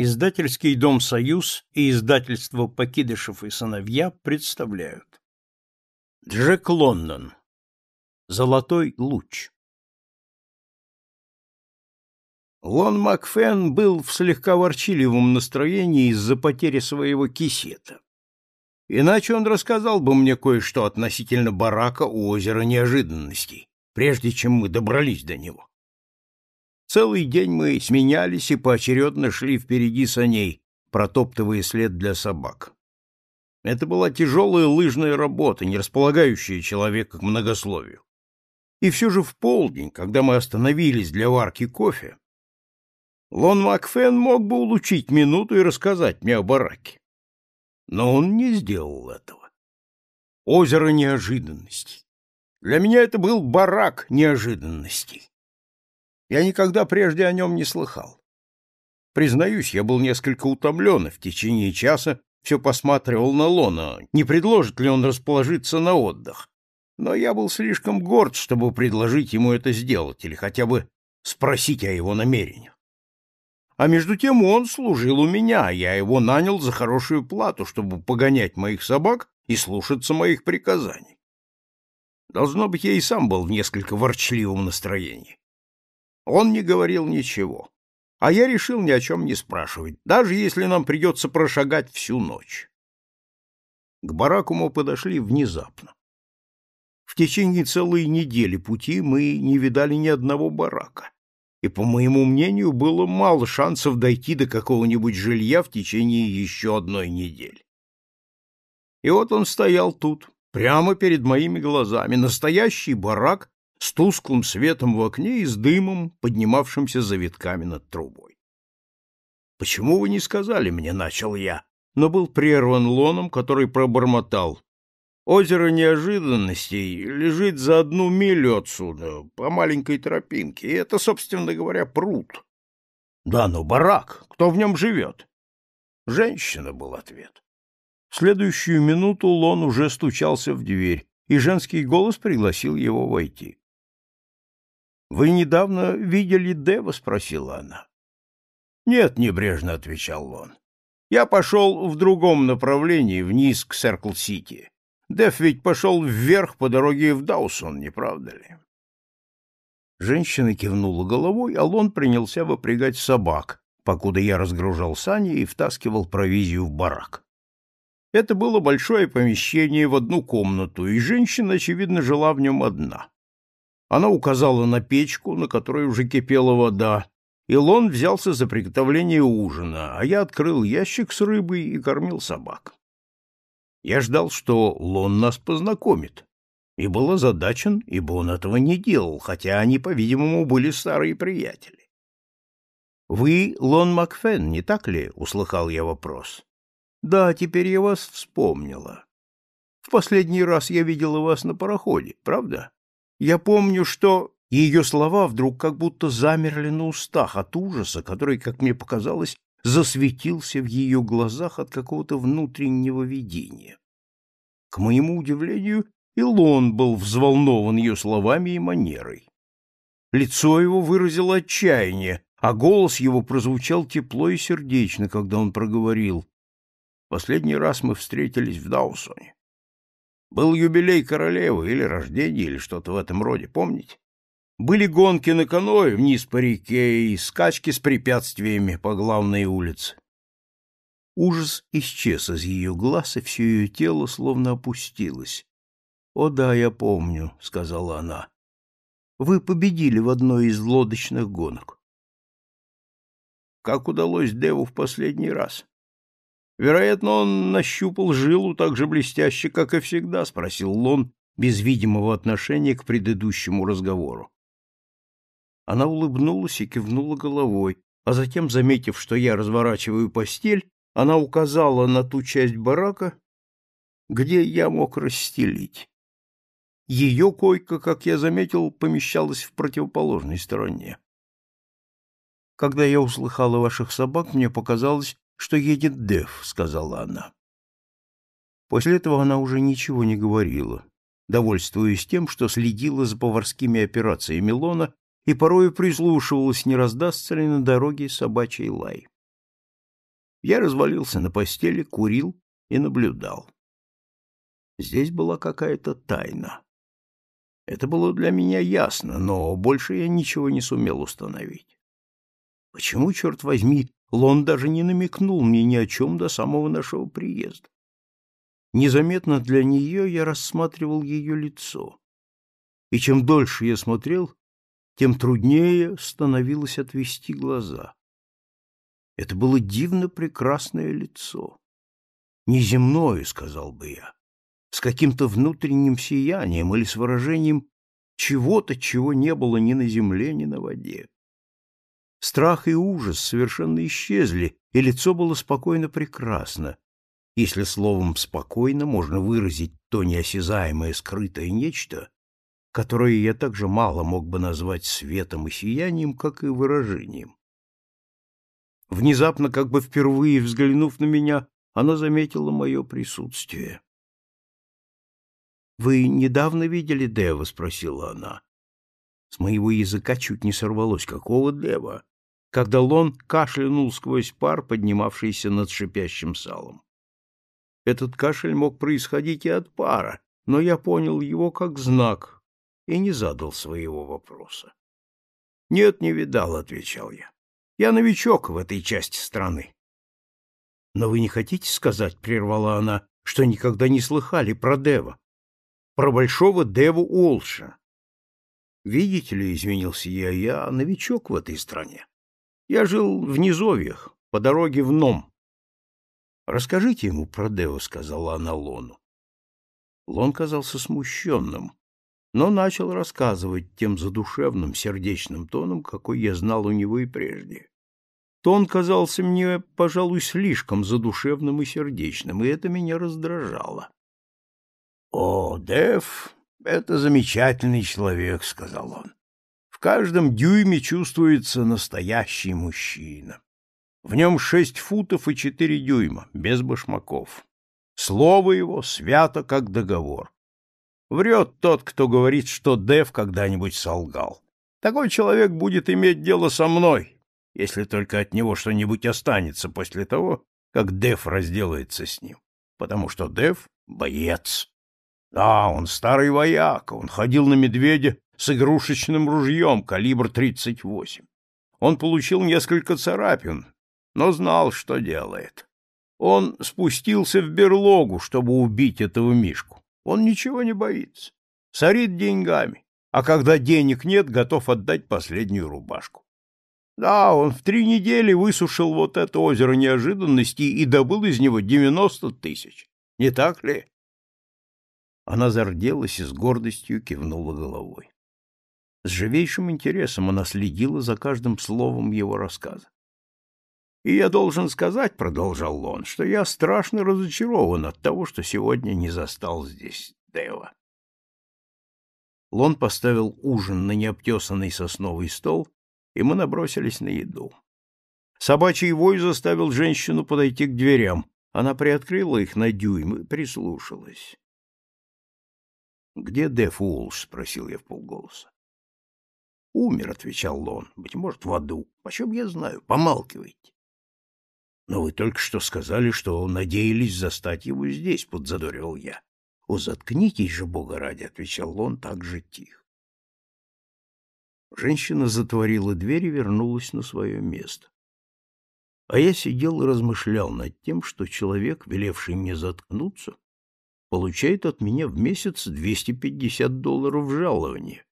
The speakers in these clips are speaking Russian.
Издательский дом «Союз» и издательство «Покидышев и сыновья» представляют. Джек Лондон. Золотой луч. Лон Макфен был в слегка ворчливом настроении из-за потери своего кисета. Иначе он рассказал бы мне кое-что относительно барака у озера неожиданностей, прежде чем мы добрались до него. Целый день мы сменялись и поочередно шли впереди саней, протоптывая след для собак. Это была тяжелая лыжная работа, не располагающая человека к многословию. И все же в полдень, когда мы остановились для варки кофе, Лон Макфен мог бы улучшить минуту и рассказать мне о бараке. Но он не сделал этого. Озеро неожиданностей. Для меня это был барак неожиданностей. Я никогда прежде о нем не слыхал. Признаюсь, я был несколько утомлен и в течение часа все посматривал на Лона, не предложит ли он расположиться на отдых. Но я был слишком горд, чтобы предложить ему это сделать или хотя бы спросить о его намерениях. А между тем он служил у меня, я его нанял за хорошую плату, чтобы погонять моих собак и слушаться моих приказаний. Должно быть, я и сам был в несколько ворчливом настроении. Он не говорил ничего, а я решил ни о чем не спрашивать, даже если нам придется прошагать всю ночь. К бараку мы подошли внезапно. В течение целой недели пути мы не видали ни одного барака, и, по моему мнению, было мало шансов дойти до какого-нибудь жилья в течение еще одной недели. И вот он стоял тут, прямо перед моими глазами, настоящий барак с тусклым светом в окне и с дымом, поднимавшимся завитками над трубой. «Почему вы не сказали мне?» — начал я, но был прерван лоном, который пробормотал. «Озеро неожиданностей лежит за одну милю отсюда, по маленькой тропинке, и это, собственно говоря, пруд». «Да, но барак. Кто в нем живет?» «Женщина», — был ответ. В следующую минуту Лон уже стучался в дверь, и женский голос пригласил его войти. Вы недавно видели Дева? спросила она. Нет, небрежно отвечал он. Я пошел в другом направлении, вниз к Серкл-Сити. Дев ведь пошел вверх по дороге в Даусон, не правда ли? Женщина кивнула головой, а Лон принялся выпрягать собак, покуда я разгружал сани и втаскивал провизию в барак. Это было большое помещение в одну комнату, и женщина, очевидно, жила в нем одна. Она указала на печку, на которой уже кипела вода, и Лон взялся за приготовление ужина, а я открыл ящик с рыбой и кормил собак. Я ждал, что Лон нас познакомит, и был озадачен, ибо он этого не делал, хотя они, по-видимому, были старые приятели. — Вы Лон Макфен, не так ли? — услыхал я вопрос. — Да, теперь я вас вспомнила. В последний раз я видела вас на пароходе, правда? Я помню, что ее слова вдруг как будто замерли на устах от ужаса, который, как мне показалось, засветился в ее глазах от какого-то внутреннего видения. К моему удивлению, Илон был взволнован ее словами и манерой. Лицо его выразило отчаяние, а голос его прозвучал тепло и сердечно, когда он проговорил. Последний раз мы встретились в Даусоне. Был юбилей королевы или рождение, или что-то в этом роде, помните? Были гонки на каноэ вниз по реке и скачки с препятствиями по главной улице. Ужас исчез из ее глаз, и все ее тело словно опустилось. — О да, я помню, — сказала она. — Вы победили в одной из лодочных гонок. — Как удалось Деву в последний раз? Вероятно, он нащупал жилу так же блестяще, как и всегда, спросил Лон без видимого отношения к предыдущему разговору. Она улыбнулась и кивнула головой, а затем, заметив, что я разворачиваю постель, она указала на ту часть барака, где я мог расстелить. Ее койка, как я заметил, помещалась в противоположной стороне. Когда я услыхала ваших собак, мне показалось, что едет Дев, сказала она. После этого она уже ничего не говорила, довольствуясь тем, что следила за поварскими операциями Лона и порою прислушивалась, не раздастся ли на дороге собачий лай. Я развалился на постели, курил и наблюдал. Здесь была какая-то тайна. Это было для меня ясно, но больше я ничего не сумел установить. Почему, черт возьми, Лон даже не намекнул мне ни о чем до самого нашего приезда? Незаметно для нее я рассматривал ее лицо. И чем дольше я смотрел, тем труднее становилось отвести глаза. Это было дивно прекрасное лицо. Неземное, сказал бы я, с каким-то внутренним сиянием или с выражением чего-то, чего не было ни на земле, ни на воде. Страх и ужас совершенно исчезли, и лицо было спокойно прекрасно, если словом «спокойно» можно выразить то неосязаемое скрытое нечто, которое я так же мало мог бы назвать светом и сиянием, как и выражением. Внезапно, как бы впервые взглянув на меня, она заметила мое присутствие. — Вы недавно видели Дева? — спросила она. С моего языка чуть не сорвалось. Какого Дева? Когда Лон кашлянул сквозь пар, поднимавшийся над шипящим салом. Этот кашель мог происходить и от пара, но я понял его как знак и не задал своего вопроса. — Нет, не видал, — отвечал я. — Я новичок в этой части страны. — Но вы не хотите сказать, — прервала она, — что никогда не слыхали про Дева, про большого Деву Уолша? — Видите ли, — извинился я, — я новичок в этой стране. Я жил в низовьях, по дороге в Ном. Расскажите ему про Део, сказала она Лону. Лон казался смущенным, но начал рассказывать тем задушевным, сердечным тоном, какой я знал у него и прежде. Тон казался мне, пожалуй, слишком задушевным и сердечным, и это меня раздражало. — О, Дев, это замечательный человек, — сказал он. В каждом дюйме чувствуется настоящий мужчина. В нем шесть футов и четыре дюйма, без башмаков. Слово его свято, как договор. Врет тот, кто говорит, что Дев когда-нибудь солгал. Такой человек будет иметь дело со мной, если только от него что-нибудь останется после того, как Дев разделается с ним. Потому что Дев — боец. Да, он старый вояк, он ходил на медведя с игрушечным ружьем калибр 38. Он получил несколько царапин, но знал, что делает. Он спустился в берлогу, чтобы убить этого Мишку. Он ничего не боится. Сорит деньгами, а когда денег нет, готов отдать последнюю рубашку. Да, он в три недели высушил вот это озеро неожиданностей и добыл из него девяносто тысяч. Не так ли? Она зарделась и с гордостью кивнула головой. С живейшим интересом она следила за каждым словом его рассказа. И я должен сказать, — продолжал он, — что я страшно разочарован от того, что сегодня не застал здесь Дева. Лон поставил ужин на необтесанный сосновый стол, и мы набросились на еду. Собачий вой заставил женщину подойти к дверям. Она приоткрыла их на дюйм и прислушалась. — Где Деф Уолш? — спросил я вполголоса. — Умер, — отвечал Лон. — Быть может, в аду. Почем я знаю? Помалкивайте. Но вы только что сказали, что надеялись застать его здесь, — подзадорил я. — О, заткнитесь же, Бога ради, — отвечал он так же тихо. Женщина затворила дверь и вернулась на свое место. А я сидел и размышлял над тем, что человек, велевший мне заткнуться, получает от меня в месяц 250 долларов жалования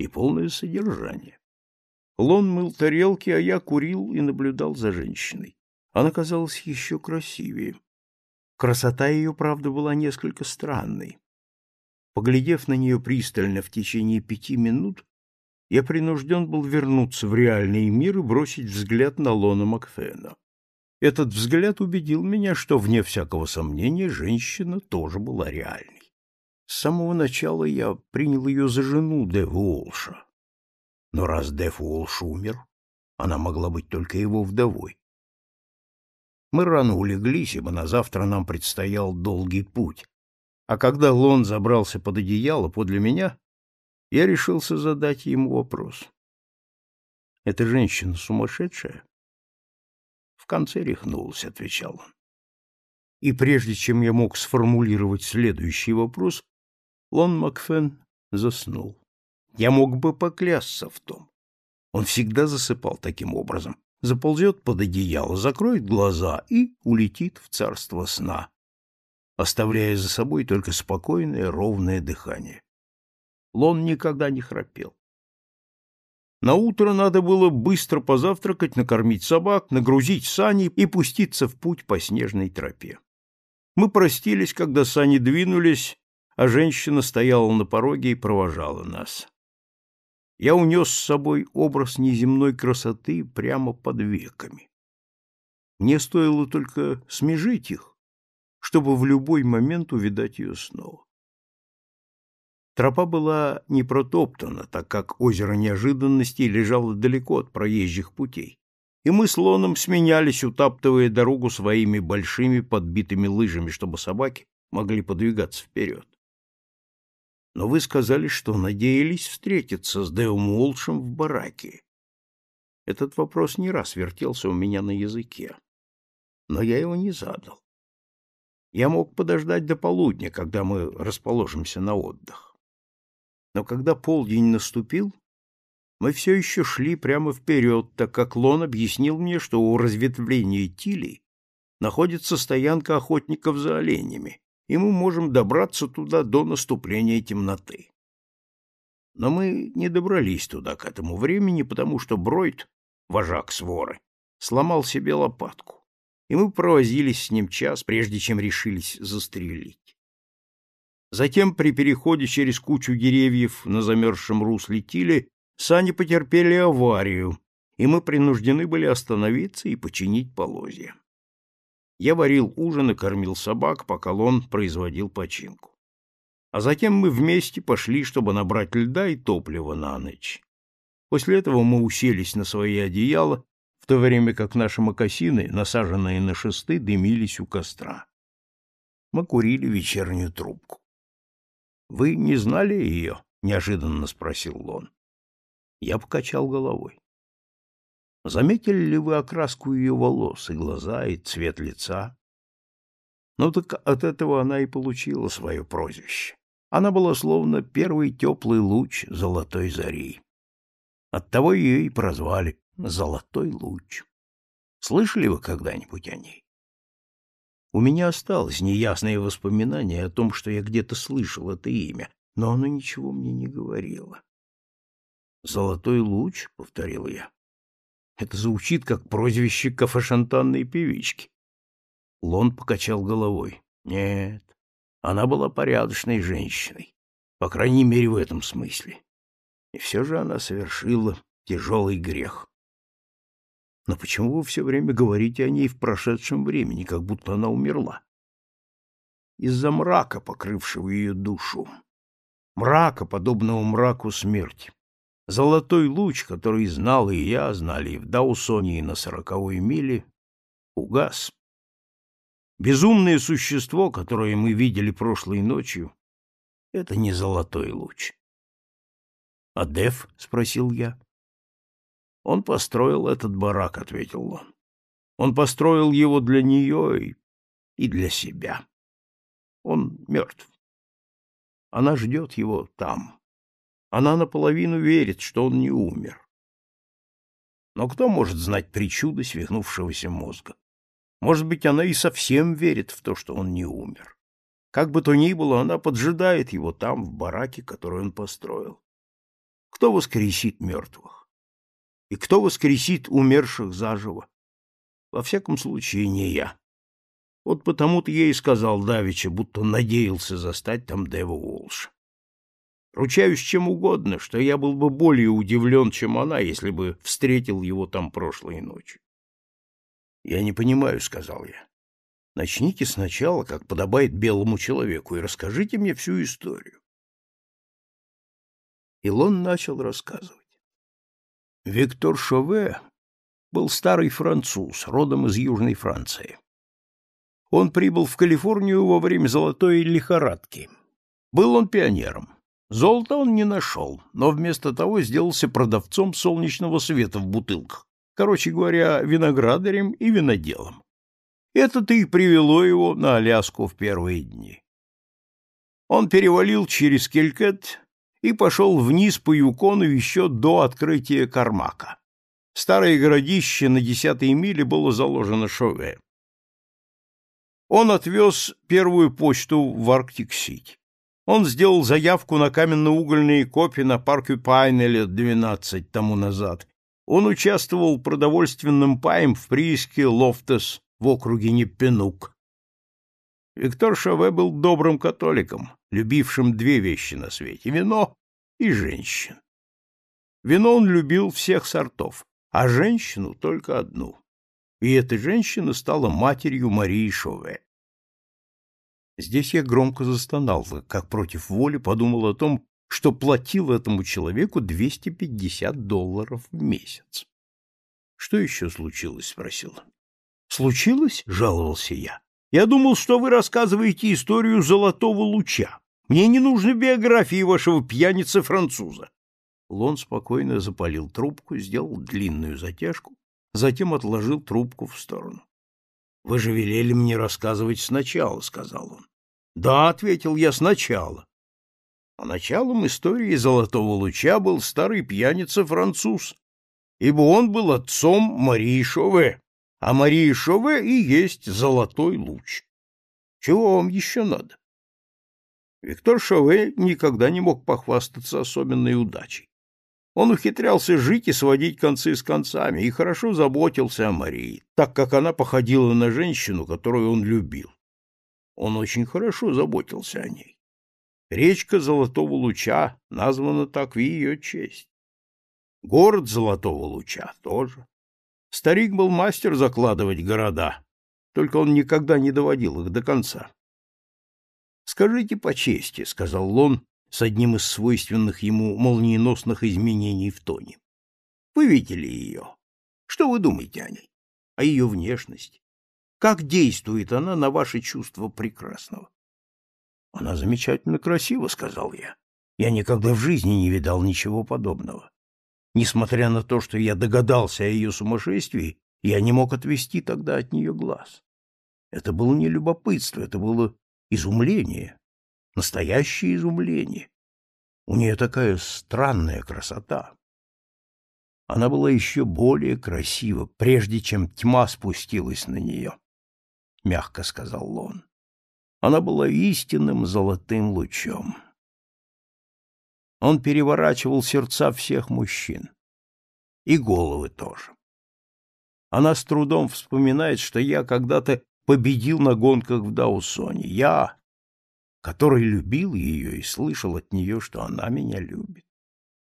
и полное содержание. Лон мыл тарелки, а я курил и наблюдал за женщиной. Она казалась еще красивее. Красота ее, правда, была несколько странной. Поглядев на нее пристально в течение пяти минут, я принужден был вернуться в реальный мир и бросить взгляд на Лона Макфена. Этот взгляд убедил меня, что, вне всякого сомнения, женщина тоже была реальной. С самого начала я принял ее за жену Дэва Уолша. Но раз Дэв Уолш умер, она могла быть только его вдовой. Мы рано улеглись, ибо на завтра нам предстоял долгий путь. А когда Лон забрался под одеяло подле меня, я решился задать ему вопрос. «Эта женщина сумасшедшая?» В конце рехнулась, отвечал он. И прежде чем я мог сформулировать следующий вопрос, Лон Макфен заснул. Я мог бы поклясться в том. Он всегда засыпал таким образом. Заползет под одеяло, закроет глаза и улетит в царство сна, оставляя за собой только спокойное, ровное дыхание. Лон никогда не храпел. На утро надо было быстро позавтракать, накормить собак, нагрузить сани и пуститься в путь по снежной тропе. Мы простились, когда сани двинулись, а женщина стояла на пороге и провожала нас. Я унес с собой образ неземной красоты прямо под веками. Мне стоило только смежить их, чтобы в любой момент увидать ее снова. Тропа была не протоптана, так как озеро неожиданностей лежало далеко от проезжих путей, и мы с Лоном сменялись, утаптывая дорогу своими большими подбитыми лыжами, чтобы собаки могли подвигаться вперед. Но вы сказали, что надеялись встретиться с Дэом Уолшем в бараке. Этот вопрос не раз вертелся у меня на языке, но я его не задал. Я мог подождать до полудня, когда мы расположимся на отдых. Но когда полдень наступил, мы все еще шли прямо вперед, так как Лон объяснил мне, что у разветвления Тили находится стоянка охотников за оленями, и мы можем добраться туда до наступления темноты. Но мы не добрались туда к этому времени, потому что Бройд, вожак своры, сломал себе лопатку, и мы провозились с ним час, прежде чем решились застрелить. Затем при переходе через кучу деревьев на замерзшем русле Тиле сани потерпели аварию, и мы принуждены были остановиться и починить полозья. Я варил ужин и кормил собак, пока Лон производил починку. А затем мы вместе пошли, чтобы набрать льда и топлива на ночь. После этого мы уселись на свои одеяла, в то время как наши мокасины, насаженные на шесты, дымились у костра. Мы курили вечернюю трубку. Вы не знали ее? неожиданно спросил Лон. Я покачал головой. Заметили ли вы окраску ее волос и глаза, и цвет лица? Ну так от этого она и получила свое прозвище. Она была словно первый теплый луч золотой зари. Оттого ее и прозвали «Золотой луч». Слышали вы когда-нибудь о ней? У меня осталось неясное воспоминание о том, что я где-то слышал это имя, но оно ничего мне не говорило. «Золотой луч», — повторил я. Это звучит как прозвище кафешантанной певички. Лон покачал головой. Нет, она была порядочной женщиной, по крайней мере в этом смысле. И все же она совершила тяжелый грех. Но почему вы все время говорите о ней в прошедшем времени, как будто она умерла? Из-за мрака, покрывшего ее душу. Мрака, подобного мраку смерти. Золотой луч, который знал и я, знали и в Даусоне, и на сороковой миле, угас. Безумное существо, которое мы видели прошлой ночью, — это не золотой луч. — А Дев? — спросил я. Он построил этот барак, ответил он. Он построил его для нее и, и для себя. Он мертв. Она ждет его там. Она наполовину верит, что он не умер. Но кто может знать причуды свихнувшегося мозга? Может быть, она и совсем верит в то, что он не умер. Как бы то ни было, она поджидает его там, в бараке, который он построил. Кто воскресит мертвых? И кто воскресит умерших заживо? Во всяком случае, не я. Вот потому-то я и сказал Давича, будто надеялся застать там Дева Уолша. Ручаюсь чем угодно, что я был бы более удивлен, чем она, если бы встретил его там прошлой ночью. — Я не понимаю, — сказал я. — Начните сначала, как подобает белому человеку, и расскажите мне всю историю. Илон начал рассказывать. Виктор Шове был старый француз, родом из Южной Франции. Он прибыл в Калифорнию во время золотой лихорадки. Был он пионером. Золота он не нашел, но вместо того сделался продавцом солнечного света в бутылках, короче говоря, виноградарем и виноделом. Это-то и привело его на Аляску в первые дни. Он перевалил через Келькет и пошел вниз по Юкону еще до открытия Кармака. Старое городище на десятой миле было заложено Шове. Он отвез первую почту в Арктик-Сити. Он сделал заявку на каменно-угольные копии на парке Пайне лет двенадцать тому назад. Он участвовал в продовольственном паем в прииске Лофтес в округе Неппенук. Виктор Шаве был добрым католиком, любившим две вещи на свете — вино и женщин. Вино он любил всех сортов, а женщину только одну. И эта женщина стала матерью Марии Шове. Здесь я громко застонал, как против воли подумал о том, что платил этому человеку 250 долларов в месяц. — Что еще случилось? — спросил он. — Случилось? — жаловался я. — Я думал, что вы рассказываете историю золотого луча. Мне не нужны биографии вашего пьяницы-француза. Лон спокойно запалил трубку, сделал длинную затяжку, затем отложил трубку в сторону. — Вы же велели мне рассказывать сначала, — сказал он. — Да, — ответил я, — сначала. А началом истории Золотого Луча был старый пьяница-француз, ибо он был отцом Марии Шове, а Мария Шове и есть Золотой Луч. Чего вам еще надо? Виктор Шове никогда не мог похвастаться особенной удачей. Он ухитрялся жить и сводить концы с концами, и хорошо заботился о Марии, так как она походила на женщину, которую он любил. Он очень хорошо заботился о ней. Речка Золотого Луча названа так в ее честь. Город Золотого Луча тоже. Старик был мастер закладывать города, только он никогда не доводил их до конца. «Скажите по чести», — сказал Лон с одним из свойственных ему молниеносных изменений в тоне. «Вы видели ее? Что вы думаете о ней? О ее внешности? Как действует она на ваше чувство прекрасного?» Она замечательно красива, сказал я. Я никогда в жизни не видал ничего подобного. Несмотря на то, что я догадался о ее сумасшествии, я не мог отвести тогда от нее глаз. Это было не любопытство, это было изумление, настоящее изумление. У нее такая странная красота. Она была еще более красива, прежде чем тьма спустилась на нее, — мягко сказал Лон. Она была истинным золотым лучом. Он переворачивал сердца всех мужчин. И головы тоже. Она с трудом вспоминает, что я когда-то победил на гонках в Даусоне. Я, который любил ее и слышал от нее, что она меня любит.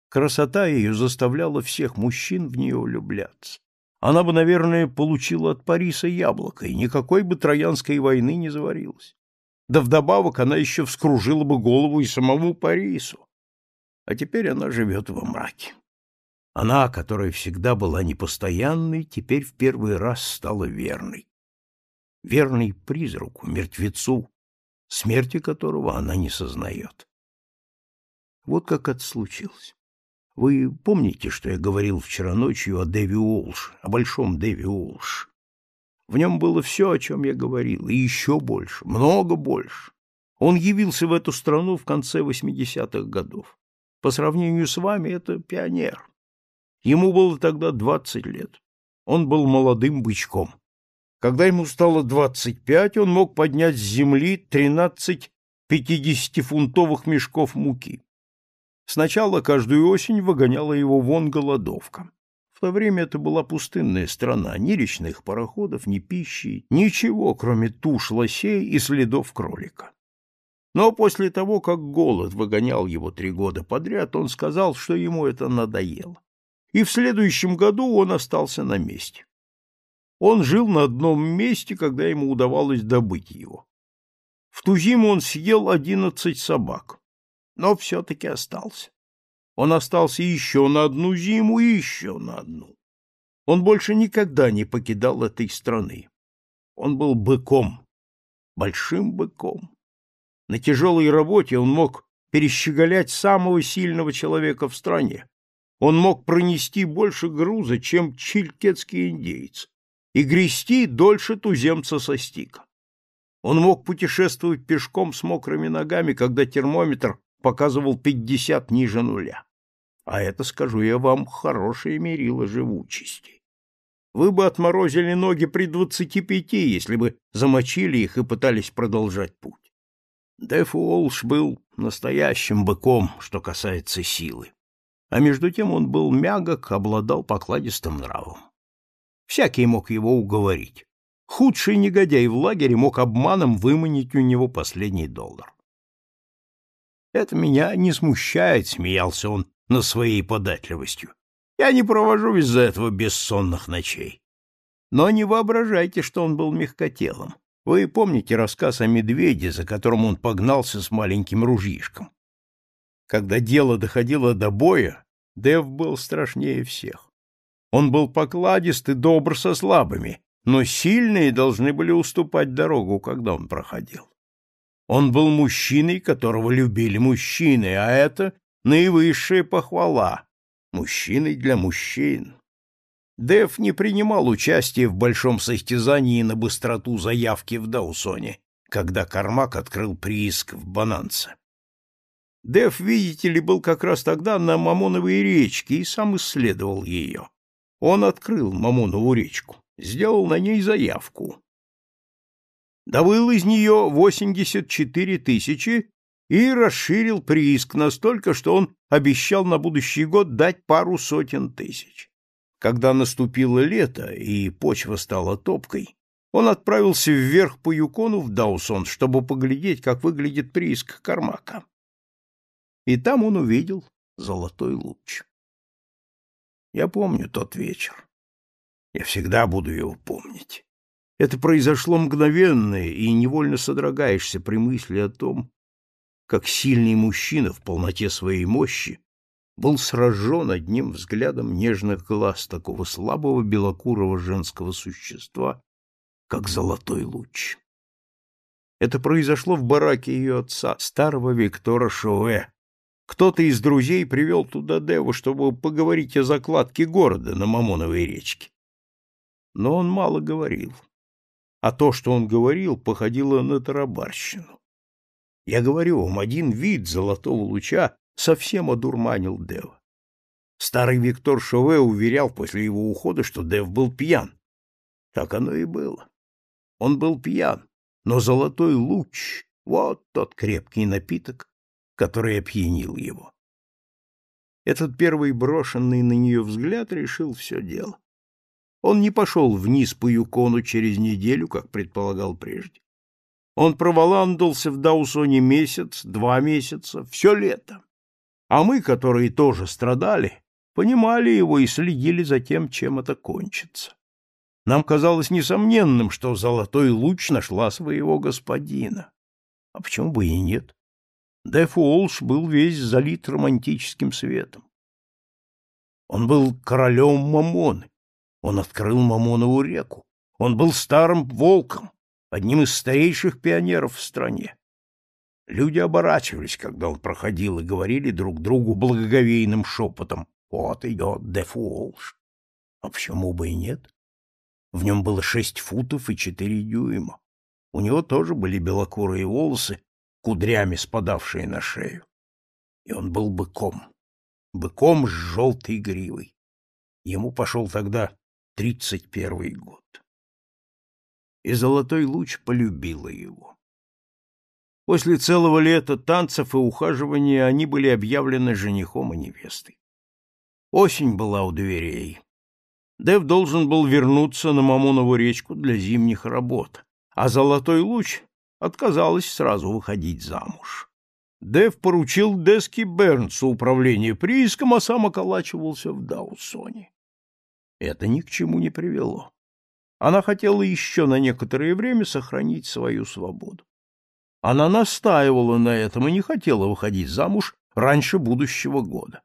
Красота ее заставляла всех мужчин в нее влюбляться. Она бы, наверное, получила от Париса яблоко, и никакой бы Троянской войны не заварилась. Да вдобавок она еще вскружила бы голову и самому Парису. А теперь она живет во мраке. Она, которая всегда была непостоянной, теперь в первый раз стала верной. Верной призраку, мертвецу, смерти которого она не сознает. Вот как это случилось. Вы помните, что я говорил вчера ночью о Дэви Уолш, о большом Дэви Уолш? В нем было все, о чем я говорил, и еще больше, много больше. Он явился в эту страну в конце 80-х годов. По сравнению с вами, это пионер. Ему было тогда 20 лет. Он был молодым бычком. Когда ему стало 25, он мог поднять с земли 13 50-фунтовых мешков муки. Сначала каждую осень выгоняла его вон голодовка. В то время это была пустынная страна, ни речных пароходов, ни пищи, ничего, кроме туш лосей и следов кролика. Но после того, как голод выгонял его три года подряд, он сказал, что ему это надоело. И в следующем году он остался на месте. Он жил на одном месте, когда ему удавалось добыть его. В ту зиму он съел одиннадцать собак, но все-таки остался. Он остался еще на одну зиму и еще на одну. Он больше никогда не покидал этой страны. Он был быком, большим быком. На тяжелой работе он мог перещеголять самого сильного человека в стране, он мог пронести больше груза, чем чилькетский индейец, и грести дольше туземца со стика. Он мог путешествовать пешком с мокрыми ногами, когда термометр показывал пятьдесят ниже нуля. А это, скажу я вам, хорошее мерило живучести. Вы бы отморозили ноги при двадцати пяти, если бы замочили их и пытались продолжать путь. Деф Уолш был настоящим быком, что касается силы. А между тем он был мягок, обладал покладистым нравом. Всякий мог его уговорить. Худший негодяй в лагере мог обманом выманить у него последний доллар. «Это меня не смущает», — смеялся он над своей податливостью. «Я не провожу из-за этого бессонных ночей». Но не воображайте, что он был мягкотелым. Вы помните рассказ о медведе, за которым он погнался с маленьким ружьишком? Когда дело доходило до боя, Дев был страшнее всех. Он был покладист и добр со слабыми, но сильные должны были уступать дорогу, когда он проходил. Он был мужчиной, которого любили мужчины, а это наивысшая похвала. Мужчиной для мужчин. Дев не принимал участия в большом состязании на быстроту заявки в Даусоне, когда Кармак открыл прииск в Бананце. Дев, видите ли, был как раз тогда на Мамоновой речке и сам исследовал ее. Он открыл Мамонову речку, сделал на ней заявку. Добыл из нее 84 тысячи и расширил прииск настолько, что он обещал на будущий год дать пару сотен тысяч. Когда наступило лето и почва стала топкой, он отправился вверх по Юкону в Даусон, чтобы поглядеть, как выглядит прииск Кармака и там он увидел золотой луч. Я помню тот вечер. Я всегда буду его помнить. Это произошло мгновенно, и невольно содрогаешься при мысли о том, как сильный мужчина в полноте своей мощи был сражен одним взглядом нежных глаз такого слабого белокурого женского существа, как золотой луч. Это произошло в бараке ее отца, старого Виктора Шоуэ, кто-то из друзей привел туда Деву, чтобы поговорить о закладке города на Мамоновой речке. Но он мало говорил. А то, что он говорил, походило на тарабарщину. Я говорю вам, один вид золотого луча совсем одурманил Дева. Старый Виктор Шове уверял после его ухода, что Дев был пьян. Так оно и было. Он был пьян, но золотой луч — вот тот крепкий напиток, который опьянил его. Этот первый брошенный на нее взгляд решил все дело. Он не пошел вниз по Юкону через неделю, как предполагал прежде. Он проволандался в Даусоне месяц, два месяца, все лето. А мы, которые тоже страдали, понимали его и следили за тем, чем это кончится. Нам казалось несомненным, что золотой луч нашла своего господина. А почему бы и нет? Деф Уолш был весь залит романтическим светом. Он был королем Мамоны. Он открыл Мамонову реку. Он был старым волком, одним из старейших пионеров в стране. Люди оборачивались, когда он проходил, и говорили друг другу благоговейным шепотом «Вот идет Деф Уолш». А почему бы и нет? В нем было шесть футов и четыре дюйма. У него тоже были белокурые волосы, кудрями спадавшие на шею. И он был быком, быком с желтой гривой. Ему пошел тогда тридцать первый год. И золотой луч полюбила его. После целого лета танцев и ухаживания они были объявлены женихом и невестой. Осень была у дверей. Дэв должен был вернуться на Мамонову речку для зимних работ, а золотой луч отказалась сразу выходить замуж. Дэв поручил Дески Бернсу управление прииском, а сам околачивался в Даусоне. Это ни к чему не привело. Она хотела еще на некоторое время сохранить свою свободу. Она настаивала на этом и не хотела выходить замуж раньше будущего года.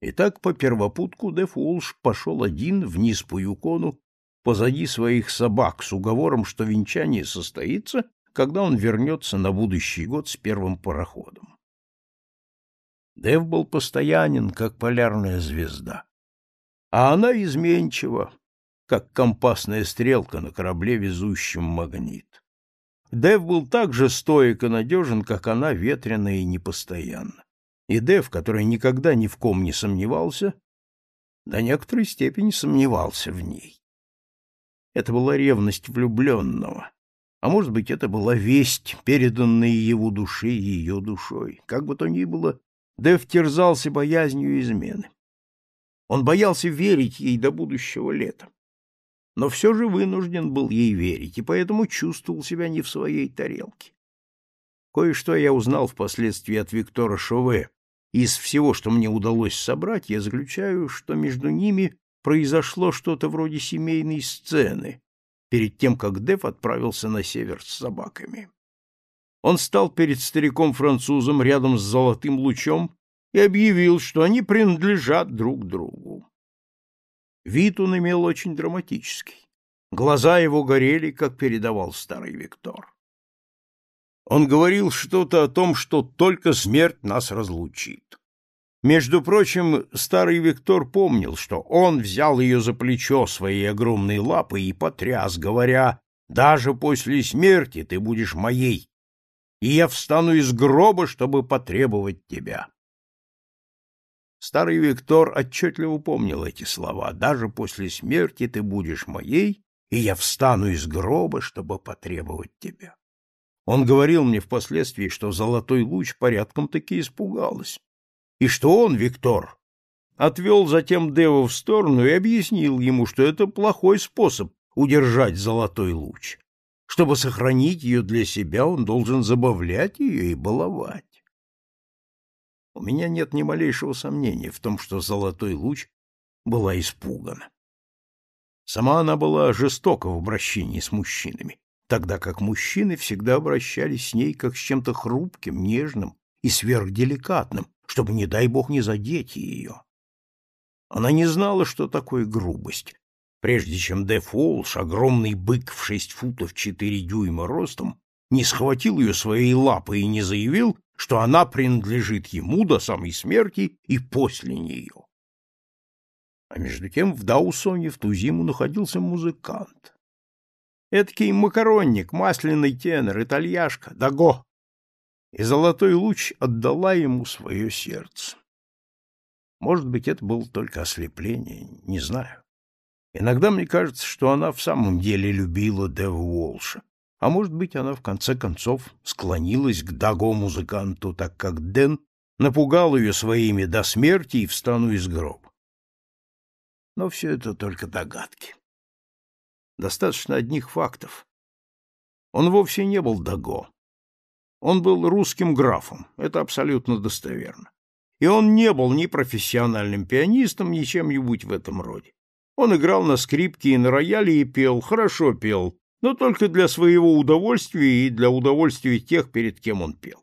Итак, по первопутку Деф Улш пошел один вниз по Юкону, позади своих собак, с уговором, что венчание состоится, когда он вернется на будущий год с первым пароходом. Дэв был постоянен, как полярная звезда. А она изменчива, как компасная стрелка на корабле, везущем магнит. Дэв был так же стоек и надежен, как она ветреная и непостоянна. И Дэв, который никогда ни в ком не сомневался, до некоторой степени сомневался в ней. Это была ревность влюбленного, а может быть, это была весть, переданная его душе и ее душой. Как бы то ни было, Дэв терзался боязнью измены. Он боялся верить ей до будущего лета. Но все же вынужден был ей верить, и поэтому чувствовал себя не в своей тарелке. Кое-что я узнал впоследствии от Виктора Шове. Из всего, что мне удалось собрать, я заключаю, что между ними произошло что-то вроде семейной сцены, перед тем, как Дев отправился на север с собаками. Он стал перед стариком-французом рядом с золотым лучом и объявил, что они принадлежат друг другу. Вид он имел очень драматический. Глаза его горели, как передавал старый Виктор. Он говорил что-то о том, что только смерть нас разлучит. Между прочим, старый Виктор помнил, что он взял ее за плечо своей огромной лапой и потряс, говоря, «Даже после смерти ты будешь моей, и я встану из гроба, чтобы потребовать тебя». Старый Виктор отчетливо помнил эти слова, «Даже после смерти ты будешь моей, и я встану из гроба, чтобы потребовать тебя». Он говорил мне впоследствии, что золотой луч порядком таки испугалась и что он, Виктор, отвел затем Дева в сторону и объяснил ему, что это плохой способ удержать золотой луч. Чтобы сохранить ее для себя, он должен забавлять ее и баловать. У меня нет ни малейшего сомнения в том, что золотой луч была испугана. Сама она была жестока в обращении с мужчинами, тогда как мужчины всегда обращались с ней как с чем-то хрупким, нежным и сверхделикатным, чтобы, не дай бог, не задеть ее. Она не знала, что такое грубость. Прежде чем Де Фолш, огромный бык в шесть футов четыре дюйма ростом, не схватил ее своей лапой и не заявил, что она принадлежит ему до самой смерти и после нее. А между тем в Даусоне в ту зиму находился музыкант. Эдакий макаронник, масляный тенор, итальяшка, Даго, и золотой луч отдала ему свое сердце. Может быть, это было только ослепление, не знаю. Иногда мне кажется, что она в самом деле любила Дева Уолша, а может быть, она в конце концов склонилась к Даго-музыканту, так как Дэн напугал ее своими до смерти и встану из гроба. Но все это только догадки. Достаточно одних фактов. Он вовсе не был Даго, он был русским графом, это абсолютно достоверно. И он не был ни профессиональным пианистом, ни чем-нибудь в этом роде. Он играл на скрипке и на рояле и пел, хорошо пел, но только для своего удовольствия и для удовольствия тех, перед кем он пел.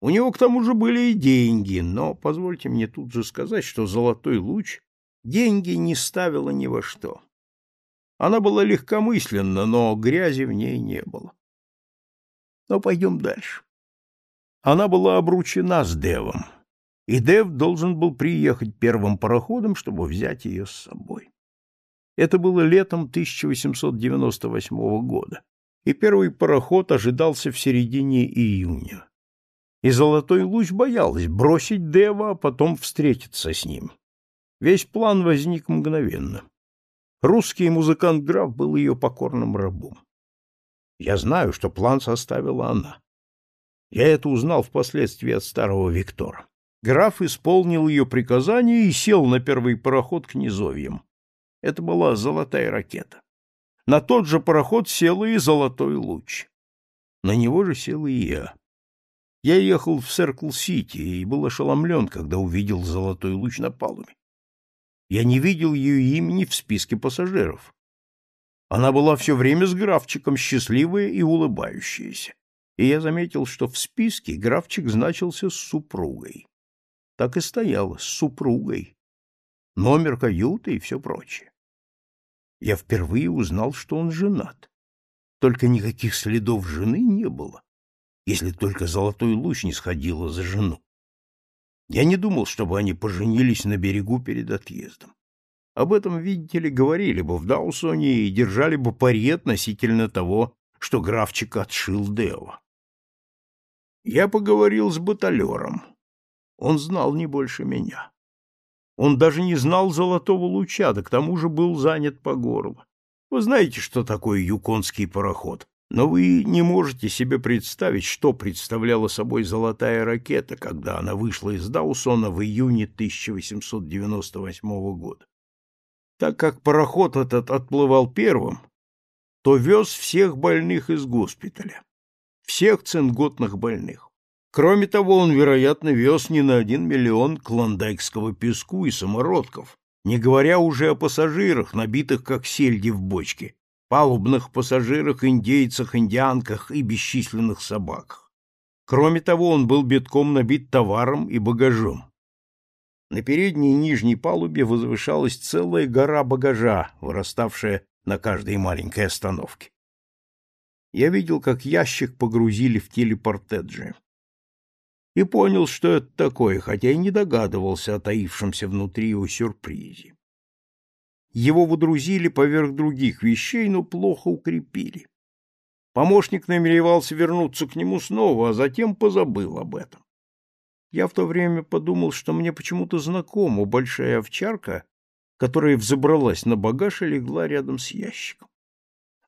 У него к тому же были и деньги, но позвольте мне тут же сказать, что «Золотой луч» деньги не ставила ни во что. Она была легкомысленна, но грязи в ней не было. Но пойдем дальше. Она была обручена с Девом, и Дев должен был приехать первым пароходом, чтобы взять ее с собой. Это было летом 1898 года, и первый пароход ожидался в середине июня. И Золотой Луч боялась бросить Дева, а потом встретиться с ним. Весь план возник мгновенно. Русский музыкант граф был ее покорным рабом. Я знаю, что план составила она. Я это узнал впоследствии от старого Виктора. Граф исполнил ее приказание и сел на первый пароход к низовьям. Это была золотая ракета. На тот же пароход сел и золотой луч. На него же сел и я. Я ехал в Серкл-Сити и был ошеломлен, когда увидел золотой луч на палубе. Я не видел ее имени в списке пассажиров. Она была все время с графчиком, счастливая и улыбающаяся. И я заметил, что в списке графчик значился с супругой. Так и стояло, с супругой. Номер каюты и все прочее. Я впервые узнал, что он женат. Только никаких следов жены не было, если только золотой луч не сходила за жену. Я не думал, чтобы они поженились на берегу перед отъездом. Об этом, видите ли, говорили бы в Даусоне и держали бы пари относительно того, что графчик отшил Дева. Я поговорил с баталером. Он знал не больше меня. Он даже не знал золотого луча, да к тому же был занят по горло. Вы знаете, что такое юконский пароход, но вы не можете себе представить, что представляла собой золотая ракета, когда она вышла из Даусона в июне 1898 года. Так как пароход этот отплывал первым, то вез всех больных из госпиталя, всех цинготных больных. Кроме того, он, вероятно, вез не на один миллион клондайкского песку и самородков, не говоря уже о пассажирах, набитых как сельди в бочке, палубных пассажирах, индейцах, индианках и бесчисленных собаках. Кроме того, он был битком набит товаром и багажом. На передней и нижней палубе возвышалась целая гора багажа, выраставшая на каждой маленькой остановке. Я видел, как ящик погрузили в телепортеджи. И понял, что это такое, хотя и не догадывался о таившемся внутри его сюрпризе. Его водрузили поверх других вещей, но плохо укрепили. Помощник намеревался вернуться к нему снова, а затем позабыл об этом. Я в то время подумал, что мне почему-то знакома большая овчарка, которая взобралась на багаж и легла рядом с ящиком.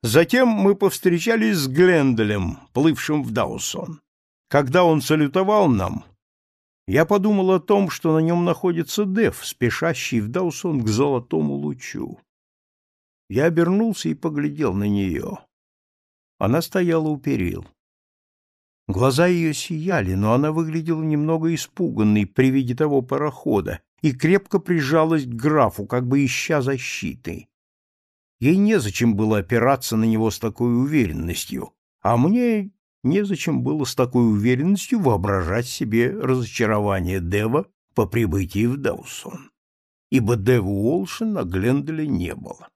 Затем мы повстречались с Гленделем, плывшим в Даусон. Когда он салютовал нам, я подумал о том, что на нем находится Дев, спешащий в Даусон к золотому лучу. Я обернулся и поглядел на нее. Она стояла у перил. Глаза ее сияли, но она выглядела немного испуганной при виде того парохода и крепко прижалась к графу, как бы ища защиты. Ей незачем было опираться на него с такой уверенностью, а мне незачем было с такой уверенностью воображать себе разочарование Дева по прибытии в Даусон, ибо Дева Уолшин на Гленделе не было.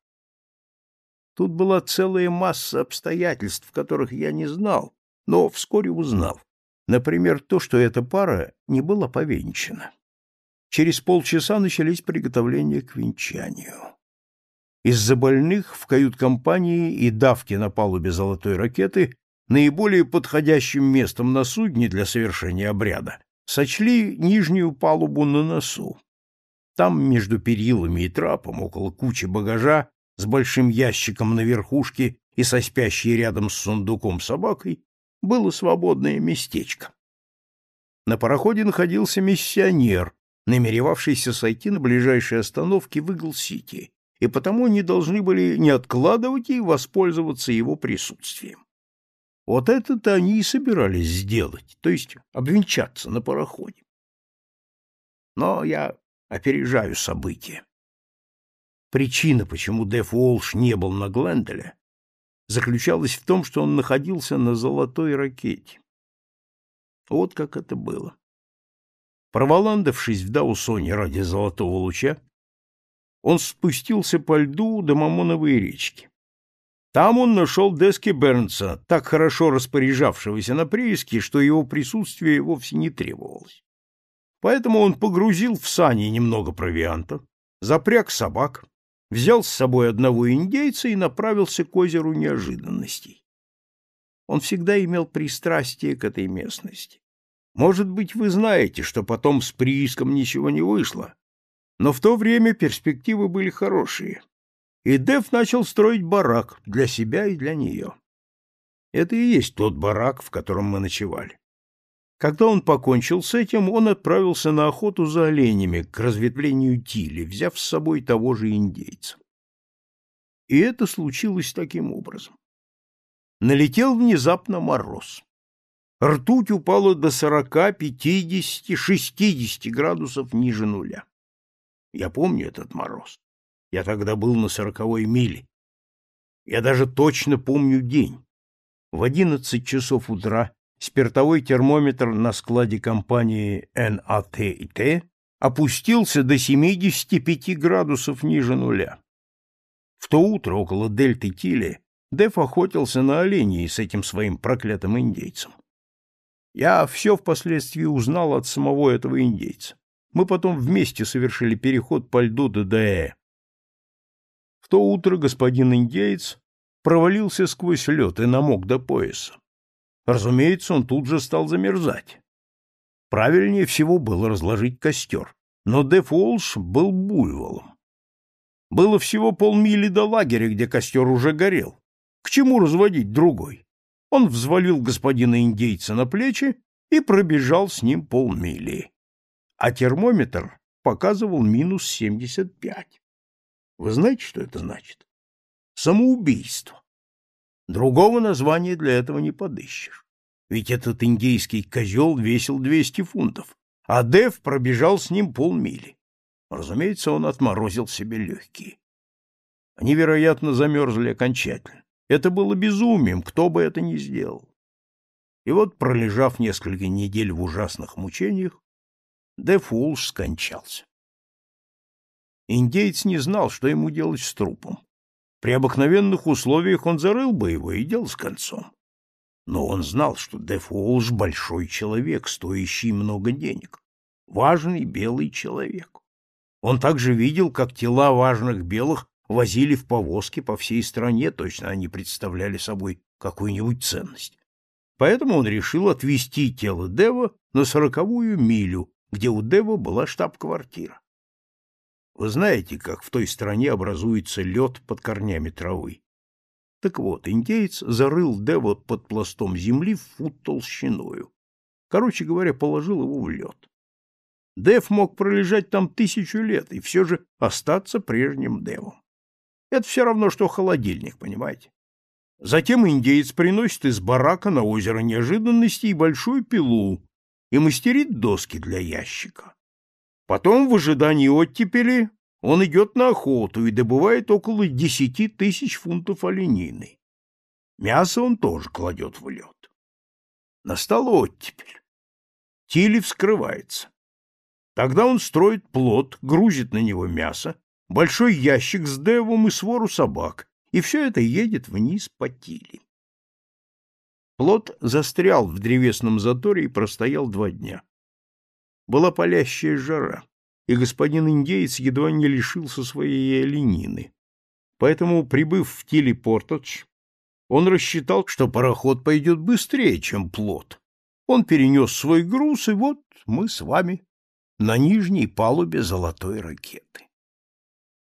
Тут была целая масса обстоятельств, которых я не знал, но вскоре узнал. Например, то, что эта пара не была повенчана. Через полчаса начались приготовления к венчанию. Из-за больных в кают-компании и давки на палубе золотой ракеты наиболее подходящим местом на судне для совершения обряда сочли нижнюю палубу на носу. Там, между перилами и трапом, около кучи багажа, с большим ящиком на верхушке и со спящей рядом с сундуком собакой, было свободное местечко. На пароходе находился миссионер, намеревавшийся сойти на ближайшей остановке в Игл-Сити, и потому не должны были не откладывать и воспользоваться его присутствием. Вот это-то они и собирались сделать, то есть обвенчаться на пароходе. Но я опережаю события. Причина, почему Деф Уолш не был на Гленделе, заключалась в том, что он находился на золотой ракете. Вот как это было. Проволандавшись в Даусоне ради золотого луча, он спустился по льду до Мамоновой речки. Там он нашел Дески Бернса, так хорошо распоряжавшегося на прииске, что его присутствие вовсе не требовалось. Поэтому он погрузил в сани немного провианта, запряг собак, взял с собой одного индейца и направился к озеру неожиданностей. Он всегда имел пристрастие к этой местности. Может быть, вы знаете, что потом с прииском ничего не вышло, но в то время перспективы были хорошие и Дев начал строить барак для себя и для нее. Это и есть тот барак, в котором мы ночевали. Когда он покончил с этим, он отправился на охоту за оленями к разветвлению Тили, взяв с собой того же индейца. И это случилось таким образом. Налетел внезапно мороз. Ртуть упала до сорока, пятидесяти, шестидесяти градусов ниже нуля. Я помню этот мороз. Я тогда был на сороковой миле. Я даже точно помню день. В одиннадцать часов утра спиртовой термометр на складе компании НАТ опустился до 75 градусов ниже нуля. В то утро около дельты Тиле Деф охотился на оленей с этим своим проклятым индейцем. Я все впоследствии узнал от самого этого индейца. Мы потом вместе совершили переход по льду до Дэ. В то утро господин индеец провалился сквозь лед и намок до пояса. Разумеется, он тут же стал замерзать. Правильнее всего было разложить костер, но Деф Уолш был буйволом. Было всего полмили до лагеря, где костер уже горел. К чему разводить другой? Он взвалил господина индейца на плечи и пробежал с ним полмили. А термометр показывал минус семьдесят пять. Вы знаете, что это значит? Самоубийство. Другого названия для этого не подыщешь. Ведь этот индейский козел весил двести фунтов, а Дев пробежал с ним полмили. Разумеется, он отморозил себе легкие. Они, вероятно, замерзли окончательно. Это было безумием, кто бы это ни сделал. И вот, пролежав несколько недель в ужасных мучениях, Деф Уолш скончался. Индеец не знал, что ему делать с трупом. При обыкновенных условиях он зарыл бы его и дел с концом. Но он знал, что Деф Уолш — большой человек, стоящий много денег. Важный белый человек. Он также видел, как тела важных белых возили в повозки по всей стране, точно они представляли собой какую-нибудь ценность. Поэтому он решил отвезти тело Дева на сороковую милю, где у Дева была штаб-квартира. Вы знаете, как в той стране образуется лед под корнями травы? Так вот, индеец зарыл Дева под пластом земли в фут толщиною. Короче говоря, положил его в лед. Дев мог пролежать там тысячу лет и все же остаться прежним Девом. Это все равно, что холодильник, понимаете? Затем индеец приносит из барака на озеро неожиданностей большую пилу и мастерит доски для ящика. Потом, в ожидании оттепели, он идет на охоту и добывает около десяти тысяч фунтов оленины. Мясо он тоже кладет в лед. Настала оттепель. Тили вскрывается. Тогда он строит плот, грузит на него мясо, большой ящик с девом и свору собак, и все это едет вниз по тили. Плот застрял в древесном заторе и простоял два дня. Была палящая жара, и господин индеец едва не лишился своей оленины. Поэтому, прибыв в Тилипортадж, он рассчитал, что пароход пойдет быстрее, чем плот. Он перенес свой груз, и вот мы с вами на нижней палубе золотой ракеты.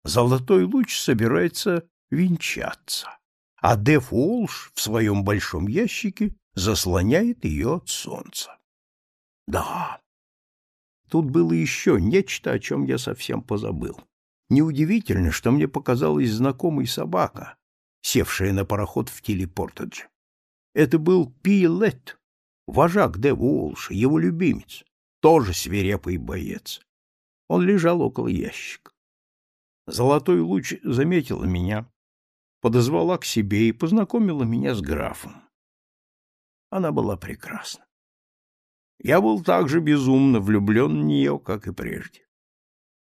Золотой луч собирается венчаться, а Деф Уолш в своем большом ящике заслоняет ее от солнца. Да, тут было еще нечто, о чем я совсем позабыл. Неудивительно, что мне показалась знакомой собака, севшая на пароход в Телепортедже. Это был Пилет, вожак Дев Уолша, его любимец, тоже свирепый боец. Он лежал около ящика. Золотой луч заметила меня, подозвала к себе и познакомила меня с графом. Она была прекрасна. Я был так же безумно влюблен в нее, как и прежде.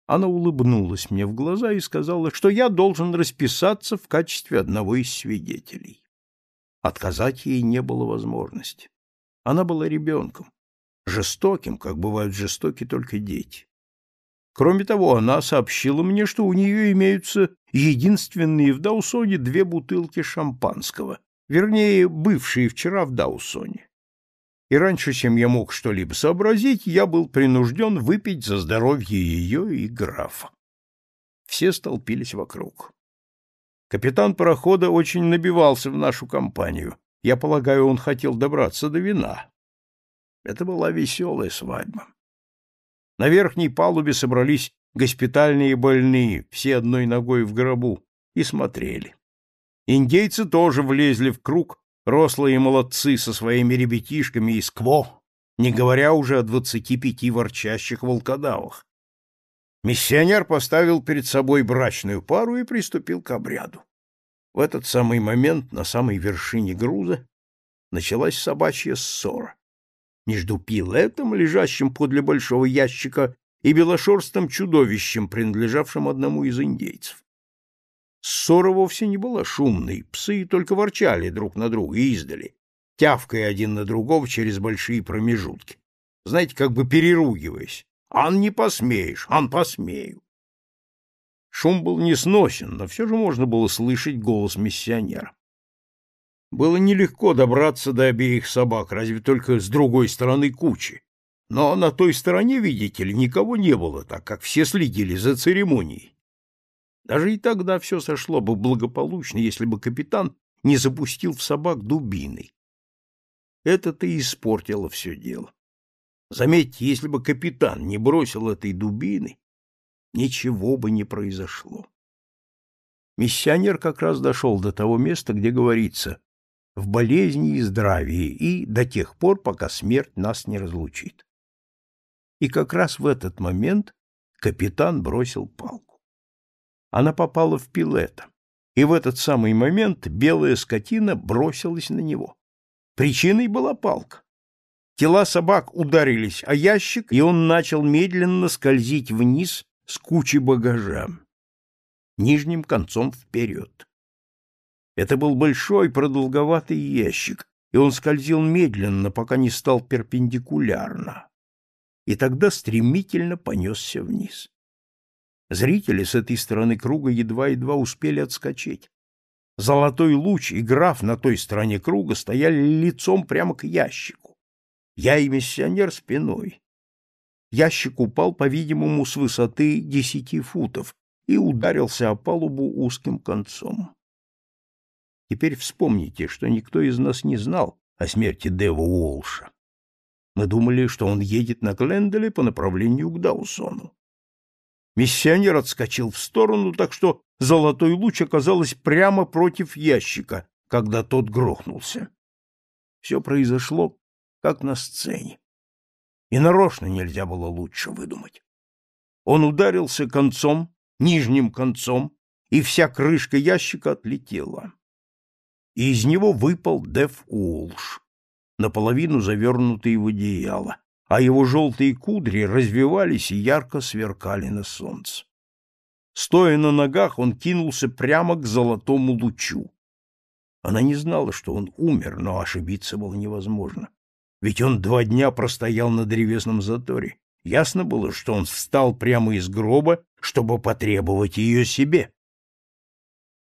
Она улыбнулась мне в глаза и сказала, что я должен расписаться в качестве одного из свидетелей. Отказать ей не было возможности. Она была ребенком, жестоким, как бывают жестоки только дети. Кроме того, она сообщила мне, что у нее имеются единственные в Даусоне две бутылки шампанского, вернее, бывшие вчера в Даусоне. И раньше, чем я мог что-либо сообразить, я был принужден выпить за здоровье ее и графа. Все столпились вокруг. Капитан парохода очень набивался в нашу компанию. Я полагаю, он хотел добраться до вина. Это была веселая свадьба. На верхней палубе собрались госпитальные больные, все одной ногой в гробу, и смотрели. Индейцы тоже влезли в круг, рослые молодцы со своими ребятишками из Кво, не говоря уже о двадцати пяти ворчащих волкодавах. Миссионер поставил перед собой брачную пару и приступил к обряду. В этот самый момент на самой вершине груза началась собачья ссора между пилетом, лежащим подле большого ящика, и белошерстым чудовищем, принадлежавшим одному из индейцев. Ссора вовсе не была шумной, псы только ворчали друг на друга издали. тявкая один на другого через большие промежутки. Знаете, как бы переругиваясь. «Ан не посмеешь, ан посмею». Шум был несносен, но все же можно было слышать голос миссионера. Было нелегко добраться до обеих собак, разве только с другой стороны кучи. Но на той стороне, видите ли, никого не было, так как все следили за церемонией. Даже и тогда все сошло бы благополучно, если бы капитан не запустил в собак дубиной. Это-то и испортило все дело. Заметьте, если бы капитан не бросил этой дубины, ничего бы не произошло. Миссионер как раз дошел до того места, где говорится «в болезни и здравии» и до тех пор, пока смерть нас не разлучит. И как раз в этот момент капитан бросил палку. Она попала в пилета, и в этот самый момент белая скотина бросилась на него. Причиной была палка. Тела собак ударились о ящик, и он начал медленно скользить вниз с кучи багажа, нижним концом вперед. Это был большой продолговатый ящик, и он скользил медленно, пока не стал перпендикулярно, и тогда стремительно понесся вниз. Зрители с этой стороны круга едва-едва успели отскочить. Золотой луч и граф на той стороне круга стояли лицом прямо к ящику. Я и миссионер спиной. Ящик упал, по-видимому, с высоты десяти футов и ударился о палубу узким концом. Теперь вспомните, что никто из нас не знал о смерти Дева Уолша. Мы думали, что он едет на Гленделе по направлению к Даусону. Миссионер отскочил в сторону, так что золотой луч оказалось прямо против ящика, когда тот грохнулся. Все произошло, как на сцене. И нарочно нельзя было лучше выдумать. Он ударился концом, нижним концом, и вся крышка ящика отлетела. И из него выпал Деф Уолш, наполовину завернутый в одеяло, а его желтые кудри развивались и ярко сверкали на солнце. Стоя на ногах, он кинулся прямо к золотому лучу. Она не знала, что он умер, но ошибиться было невозможно. Ведь он два дня простоял на древесном заторе. Ясно было, что он встал прямо из гроба, чтобы потребовать ее себе.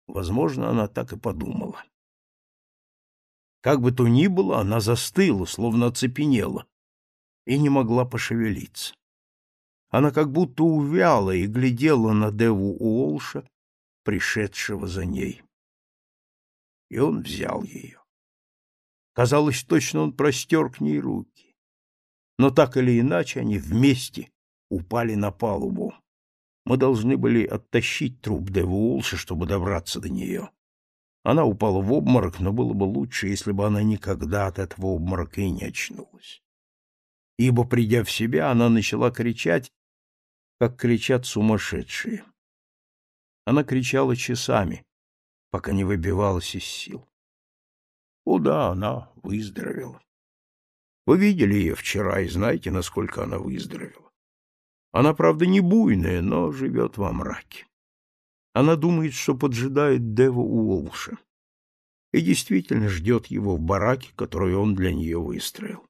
Возможно, она так и подумала. Как бы то ни было, она застыла, словно оцепенела, и не могла пошевелиться. Она как будто увяла и глядела на Деву Уолша, пришедшего за ней. И он взял ее. Казалось, точно он простер к ней руки. Но так или иначе они вместе упали на палубу. Мы должны были оттащить труп Девы Улши, чтобы добраться до нее. Она упала в обморок, но было бы лучше, если бы она никогда от этого обморока и не очнулась. Ибо, придя в себя, она начала кричать, как кричат сумасшедшие. Она кричала часами, пока не выбивалась из сил. О да, она выздоровела. Вы видели ее вчера и знаете, насколько она выздоровела. Она, правда, не буйная, но живет во мраке. Она думает, что поджидает Дева Уолша. И действительно ждет его в бараке, который он для нее выстроил.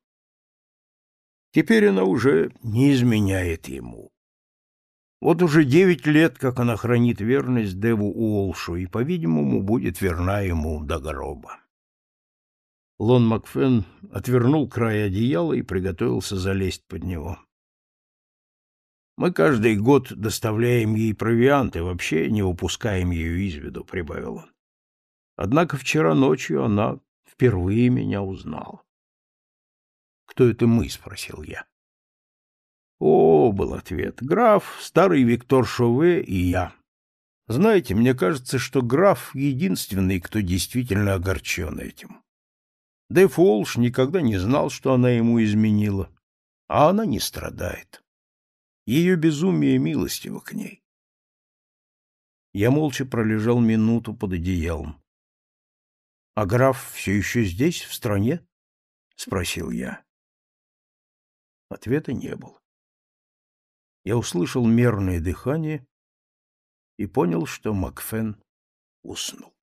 Теперь она уже не изменяет ему. Вот уже девять лет, как она хранит верность Деву Уолшу и, по-видимому, будет верна ему до гроба. Лон Макфен отвернул край одеяла и приготовился залезть под него. «Мы каждый год доставляем ей провиант и вообще не упускаем ее из виду», — прибавил он. «Однако вчера ночью она впервые меня узнала». «Кто это мы?» — спросил я. «О, — был ответ, — граф, старый Виктор Шове и я. Знаете, мне кажется, что граф — единственный, кто действительно огорчен этим. Де Фолш никогда не знал, что она ему изменила, а она не страдает. Ее безумие милостиво к ней. Я молча пролежал минуту под одеялом. — А граф все еще здесь, в стране? — спросил я. Ответа не было. Я услышал мерное дыхание и понял, что Макфен уснул.